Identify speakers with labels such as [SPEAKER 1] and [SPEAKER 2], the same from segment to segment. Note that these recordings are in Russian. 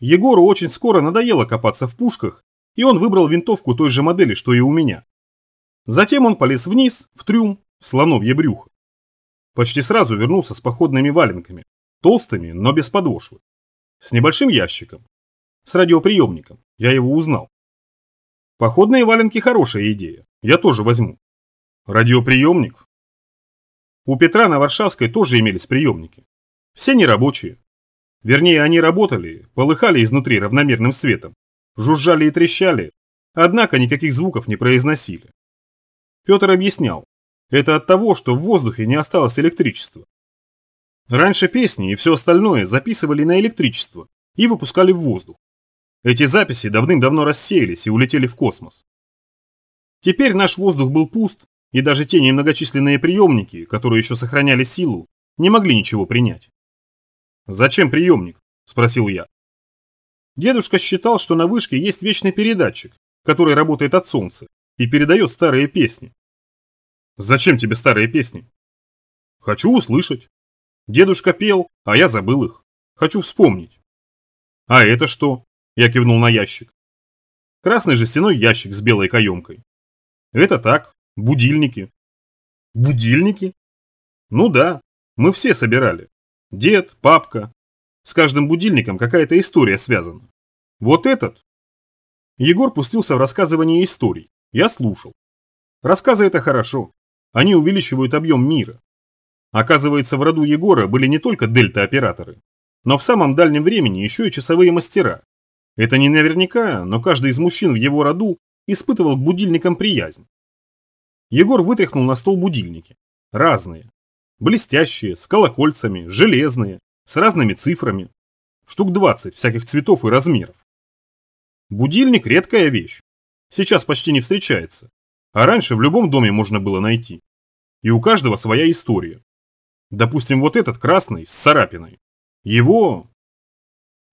[SPEAKER 1] Егору очень скоро надоело копаться в пушках, и он выбрал винтовку той же модели, что и у меня. Затем он полез вниз, в трюм, в слоновье брюхо. Почти сразу вернулся с походными валенками, толстыми, но без подошвы. С небольшим ящиком. С радиоприемником. Я его узнал. Походные валенки хорошая идея. Я тоже возьму. Радиоприемник? У Петра на Варшавской тоже имелись приемники. Все нерабочие. Вернее, они работали, полыхали изнутри равномерным светом, жужжали и трещали, однако никаких звуков не произносили. Петр объяснял, это от того, что в воздухе не осталось электричества. Раньше песни и все остальное записывали на электричество и выпускали в воздух. Эти записи давным-давно рассеялись и улетели в космос. Теперь наш воздух был пуст, и даже те немногочисленные приемники, которые еще сохраняли силу, не могли ничего принять. «Зачем приемник?» – спросил я. Дедушка считал, что на вышке есть вечный передатчик, который работает от солнца и передает старые песни. «Зачем тебе старые песни?» «Хочу услышать. Дедушка пел, а я забыл их. Хочу вспомнить». «А это что?» – я кивнул на ящик. Красный жестяной ящик с белой каемкой. Это так, будильники. Будильники? Ну да, мы все собирали. Дед, папка. С каждым будильником какая-то история связана. Вот этот. Егор пустился в рассказывание историй. Я слушал. Рассказы это хорошо. Они увеличивают объем мира. Оказывается, в роду Егора были не только дельта-операторы, но в самом дальнем времени еще и часовые мастера. Это не наверняка, но каждый из мужчин в его роду испытывал к будильникам приязнь. Егор вытряхнул на стол будильники. Разные. Блестящие, с колокольцами, железные, с разными цифрами. Штук 20 всяких цветов и размеров. Будильник – редкая вещь. Сейчас почти не встречается. А раньше в любом доме можно было найти. И у каждого своя история. Допустим, вот этот красный с царапиной. Его...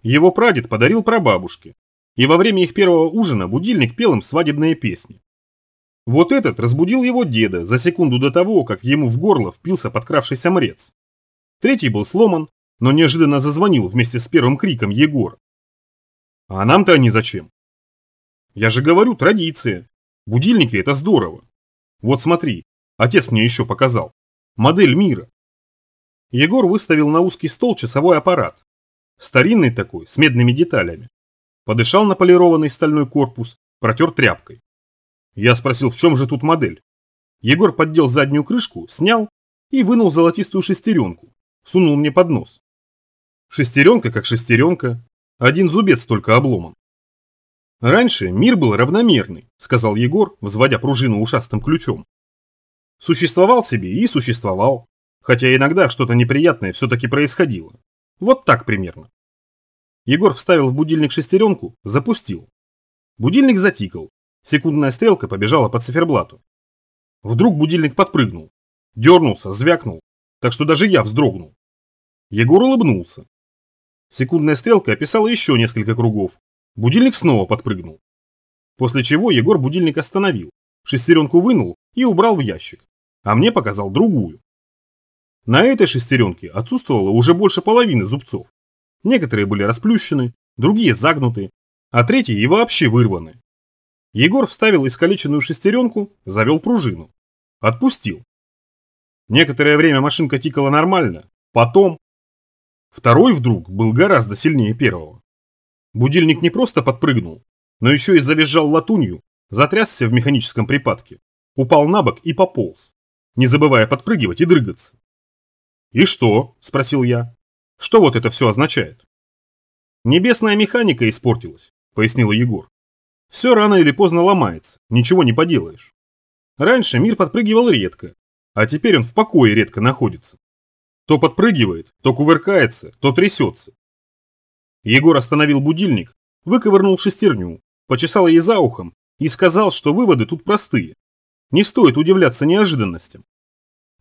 [SPEAKER 1] Его прадед подарил прабабушке, и во время их первого ужина будильник пел им свадебные песни. Вот этот разбудил его деда за секунду до того, как ему в горло впился подкравшийся мрец. Третий был сломан, но неожиданно зазвонил вместе с первым криком Егор. А нам-то они зачем? Я же говорю, традиция. Будильники это здорово. Вот смотри, отец мне еще показал. Модель мира. Егор выставил на узкий стол часовой аппарат. Старинный такой, с медными деталями подышал на полированный стальной корпус, протер тряпкой. Я спросил, в чем же тут модель. Егор поддел заднюю крышку, снял и вынул золотистую шестеренку, сунул мне под нос. Шестеренка как шестеренка, один зубец только обломан. Раньше мир был равномерный, сказал Егор, взводя пружину ушастым ключом. Существовал себе и существовал, хотя иногда что-то неприятное все-таки происходило. Вот так примерно. Егор вставил в будильник шестеренку, запустил. Будильник затикал. Секундная стрелка побежала по циферблату. Вдруг будильник подпрыгнул. Дернулся, звякнул, так что даже я вздрогнул. Егор улыбнулся. Секундная стрелка описала еще несколько кругов. Будильник снова подпрыгнул. После чего Егор будильник остановил, шестеренку вынул и убрал в ящик, а мне показал другую. На этой шестеренке отсутствовало уже больше половины зубцов. Некоторые были расплющены, другие загнуты, а третьи и вообще вырваны. Егор вставил искалеченную шестеренку, завел пружину. Отпустил. Некоторое время машинка тикала нормально, потом... Второй вдруг был гораздо сильнее первого. Будильник не просто подпрыгнул, но еще и завизжал латунью, затрясся в механическом припадке, упал на бок и пополз, не забывая подпрыгивать и дрыгаться. «И что?» – спросил я. Что вот это все означает? Небесная механика испортилась, пояснил Егор. Все рано или поздно ломается, ничего не поделаешь. Раньше мир подпрыгивал редко, а теперь он в покое редко находится. То подпрыгивает, то кувыркается, то трясется. Егор остановил будильник, выковырнул шестерню, почесал ей за ухом и сказал, что выводы тут простые. Не стоит удивляться неожиданностям.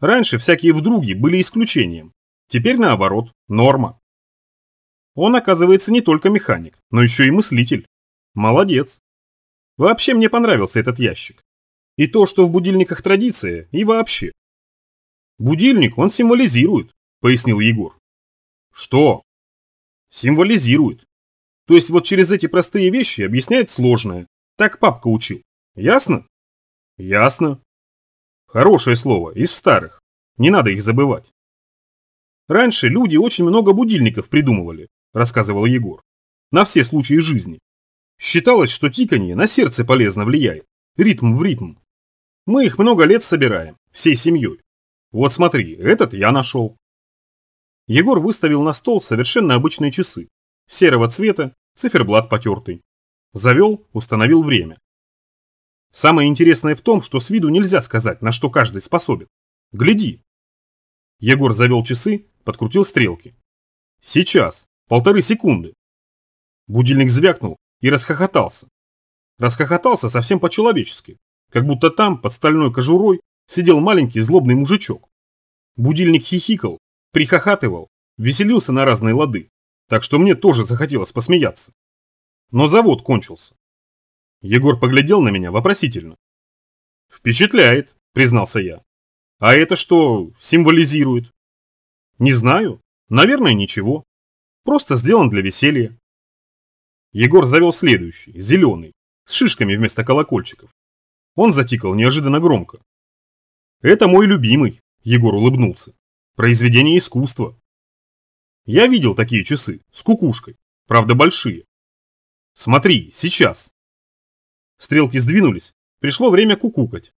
[SPEAKER 1] Раньше всякие вдруги были исключением, Теперь наоборот, норма. Он, оказывается, не только механик, но еще и мыслитель. Молодец. Вообще мне понравился этот ящик. И то, что в будильниках традиция, и вообще. Будильник он символизирует, пояснил Егор. Что? Символизирует. То есть вот через эти простые вещи объясняет сложное. Так папка учил. Ясно? Ясно. Хорошее слово, из старых. Не надо их забывать. Раньше люди очень много будильников придумывали, рассказывал Егор. На все случаи жизни. Считалось, что тиканье на сердце полезно влияет. Ритм в ритм. Мы их много лет собираем, всей семьей. Вот смотри, этот я нашел. Егор выставил на стол совершенно обычные часы. Серого цвета, циферблат потертый. Завел, установил время. Самое интересное в том, что с виду нельзя сказать, на что каждый способен. Гляди. Егор завел часы, подкрутил стрелки. Сейчас, полторы секунды. Будильник звякнул и расхохотался. Расхохотался совсем по-человечески, как будто там, под стальной кожурой, сидел маленький злобный мужичок. Будильник хихикал, прихохатывал, веселился на разные лады, так что мне тоже захотелось посмеяться. Но завод кончился. Егор поглядел на меня вопросительно. «Впечатляет», — признался я. «А это что символизирует?» «Не знаю. Наверное, ничего. Просто сделан для веселья». Егор завел следующий, зеленый, с шишками вместо колокольчиков. Он затикал неожиданно громко. «Это мой любимый», – Егор улыбнулся. «Произведение искусства». Я видел такие часы, с кукушкой, правда большие. Смотри, сейчас. Стрелки сдвинулись, пришло время кукукать.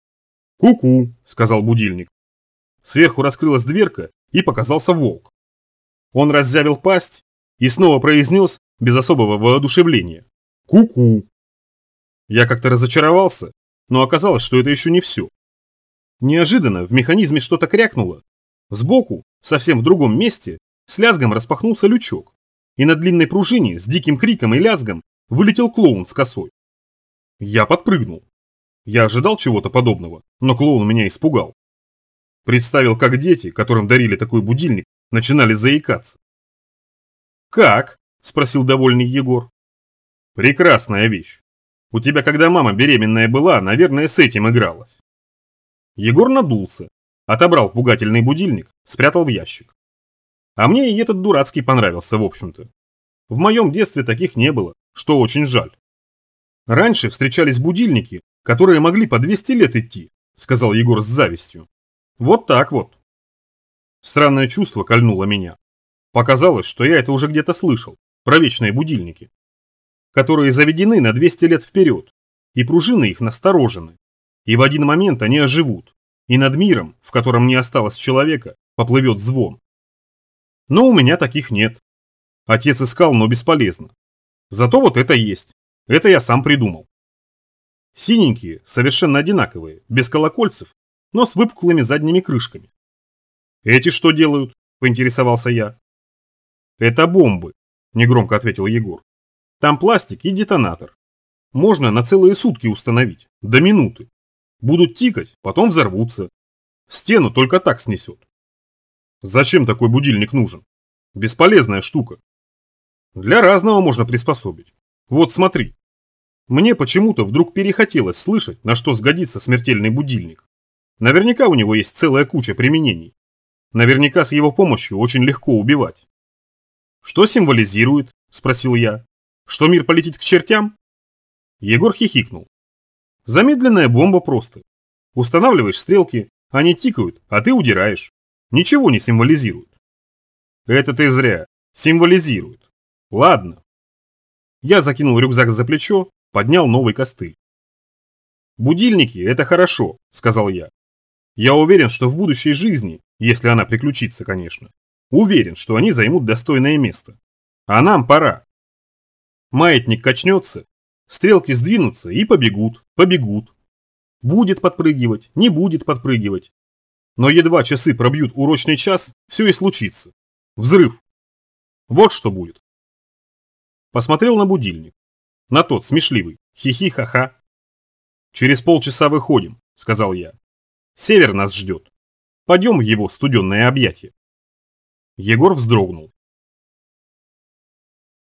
[SPEAKER 1] «Ку-ку», – сказал будильник. Сверху раскрылась дверка, и показался волк. Он раззявил пасть и снова произнес без особого воодушевления. «Ку-ку». Я как-то разочаровался, но оказалось, что это еще не все. Неожиданно в механизме что-то крякнуло. Сбоку, совсем в другом месте, с лязгом распахнулся лючок, и на длинной пружине с диким криком и лязгом вылетел клоун с косой. Я подпрыгнул. Я ожидал чего-то подобного, но клоун меня испугал. Представил, как дети, которым дарили такой будильник, начинали заикаться. «Как?» – спросил довольный Егор. «Прекрасная вещь. У тебя, когда мама беременная была, наверное, с этим игралась». Егор надулся, отобрал пугательный будильник, спрятал в ящик. А мне и этот дурацкий понравился, в общем-то. В моем детстве таких не было, что очень жаль. Раньше встречались будильники, которые могли по 200 лет идти, сказал Егор с завистью. Вот так вот. Странное чувство кольнуло меня. Показалось, что я это уже где-то слышал, про вечные будильники, которые заведены на 200 лет вперед, и пружины их насторожены, и в один момент они оживут, и над миром, в котором не осталось человека, поплывет звон. Но у меня таких нет. Отец искал, но бесполезно. Зато вот это есть. Это я сам придумал. Синенькие, совершенно одинаковые, без колокольцев, но с выпуклыми задними крышками. «Эти что делают?» – поинтересовался я. «Это бомбы», – негромко ответил Егор. «Там пластик и детонатор. Можно на целые сутки установить, до минуты. Будут тикать, потом взорвутся. Стену только так снесет. Зачем такой будильник нужен? Бесполезная штука. Для разного можно приспособить. Вот смотри. Мне почему-то вдруг перехотелось слышать, на что сгодится смертельный будильник. Наверняка у него есть целая куча применений. Наверняка с его помощью очень легко убивать. Что символизирует? Спросил я. Что мир полетит к чертям? Егор хихикнул. Замедленная бомба просто. Устанавливаешь стрелки, они тикают, а ты удираешь. Ничего не символизирует. Это ты зря. Символизирует. Ладно. Я закинул рюкзак за плечо, поднял новый костыль. «Будильники – это хорошо», – сказал я. «Я уверен, что в будущей жизни, если она приключится, конечно, уверен, что они займут достойное место. А нам пора. Маятник качнется, Стрелки сдвинутся и побегут, побегут. Будет подпрыгивать, не будет подпрыгивать. Но едва часы пробьют урочный час, все и случится. Взрыв. Вот что будет. Посмотрел на будильник. На тот, смешливый. Хи-хи-ха-ха. Через полчаса выходим, сказал я. Север нас ждет. Пойдем в его студенное объятие. Егор вздрогнул.